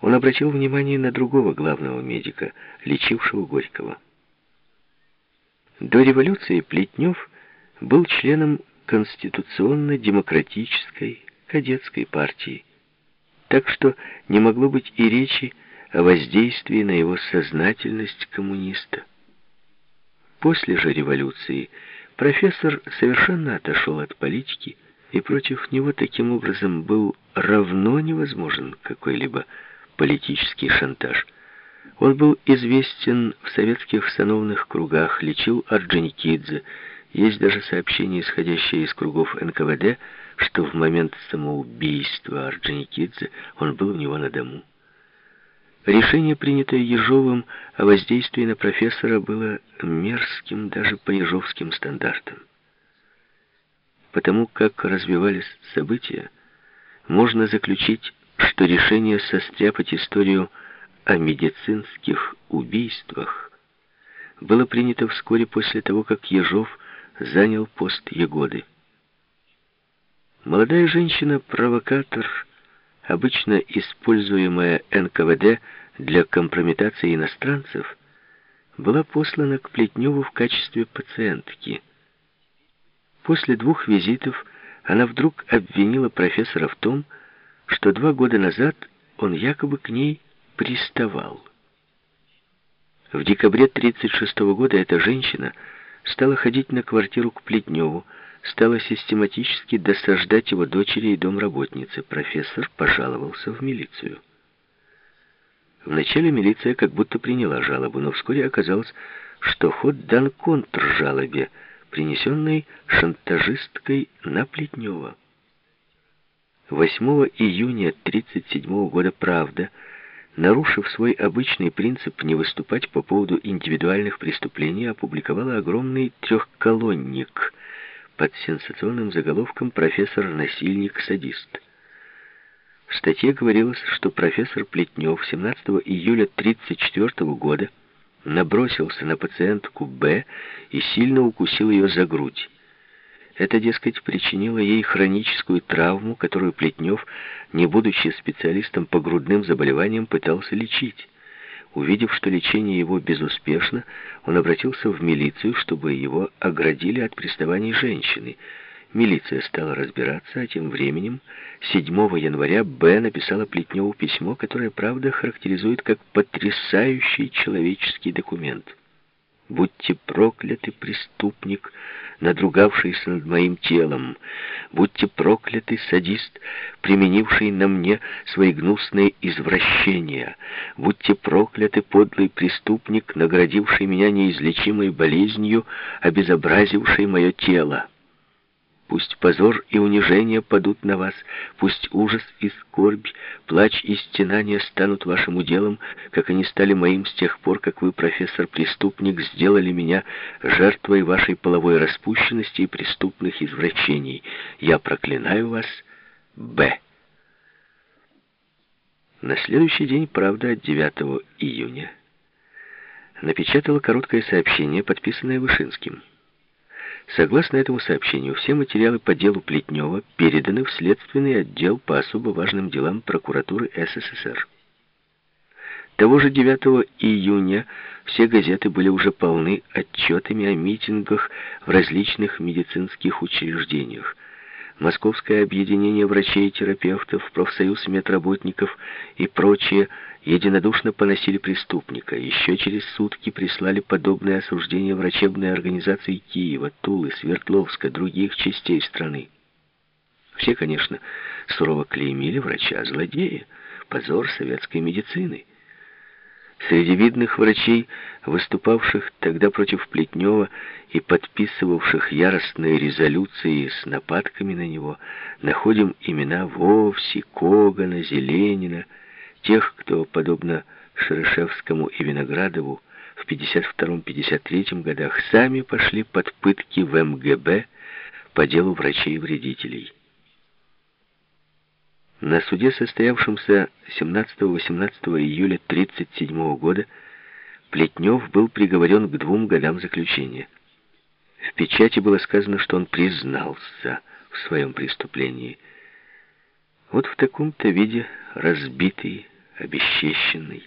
он обратил внимание на другого главного медика, лечившего Горького. До революции Плетнев был членом Конституционно-демократической кадетской партии, так что не могло быть и речи о воздействии на его сознательность коммуниста. После же революции профессор совершенно отошел от политики, и против него таким образом был равно невозможен какой-либо политический шантаж. Он был известен в советских сановных кругах, лечил Орджоникидзе. Есть даже сообщение, исходящее из кругов НКВД, что в момент самоубийства Орджоникидзе он был у него на дому. Решение, принятое Ежовым о воздействии на профессора, было мерзким даже по ежовским стандартам. Потому как развивались события, можно заключить, что решение состряпать историю о медицинских убийствах было принято вскоре после того, как Ежов занял пост Егоды. Молодая женщина-провокатор, обычно используемая НКВД для компрометации иностранцев, была послана к Плетневу в качестве пациентки. После двух визитов она вдруг обвинила профессора в том, что два года назад он якобы к ней приставал. В декабре 1936 года эта женщина стала ходить на квартиру к Плетневу, стала систематически досаждать его дочери и домработнице. Профессор пожаловался в милицию. Вначале милиция как будто приняла жалобу, но вскоре оказалось, что ход дан контржалобе, принесенной шантажисткой на Плетнева. 8 июня 1937 года «Правда» нарушив свой обычный принцип не выступать по поводу индивидуальных преступлений, опубликовала огромный трехколонник под сенсационным заголовком «Профессор-насильник-садист». В статье говорилось, что профессор Плетнев 17 июля 1934 года набросился на пациентку Б и сильно укусил ее за грудь. Это, дескать, причинило ей хроническую травму, которую Плетнев, не будучи специалистом по грудным заболеваниям, пытался лечить. Увидев, что лечение его безуспешно, он обратился в милицию, чтобы его оградили от приставаний женщины. Милиция стала разбираться, а тем временем 7 января Б. написала Плетневу письмо, которое, правда, характеризует как потрясающий человеческий документ. Будьте прокляты, преступник, надругавшийся над моим телом. Будьте прокляты, садист, применивший на мне свои гнусные извращения. Будьте прокляты, подлый преступник, наградивший меня неизлечимой болезнью, обезобразивший мое тело. Пусть позор и унижение падут на вас, пусть ужас и скорбь, плач и стенания станут вашим уделом, как они стали моим с тех пор, как вы, профессор-преступник, сделали меня жертвой вашей половой распущенности и преступных извращений. Я проклинаю вас, Б. На следующий день, правда, 9 июня, напечатала короткое сообщение, подписанное Вышинским. Согласно этому сообщению, все материалы по делу Плетнева переданы в Следственный отдел по особо важным делам прокуратуры СССР. Того же 9 июня все газеты были уже полны отчетами о митингах в различных медицинских учреждениях. Московское объединение врачей и терапевтов, профсоюз медработников и прочие единодушно поносили преступника. Еще через сутки прислали подобное осуждение врачебной организации Киева, Тулы, Свердловска, других частей страны. Все, конечно, сурово клеймили врача-злодея, позор советской медицины. Среди видных врачей, выступавших тогда против Плетнева и подписывавших яростные резолюции с нападками на него, находим имена Вовси, Когана, Зеленина, тех, кто, подобно Шерешевскому и Виноградову, в 52-53 годах сами пошли под пытки в МГБ по делу врачей-вредителей. На суде, состоявшемся 17-18 июля 1937 года, Плетнев был приговорен к двум годам заключения. В печати было сказано, что он признался в своем преступлении. Вот в таком-то виде разбитый, обесчещенный,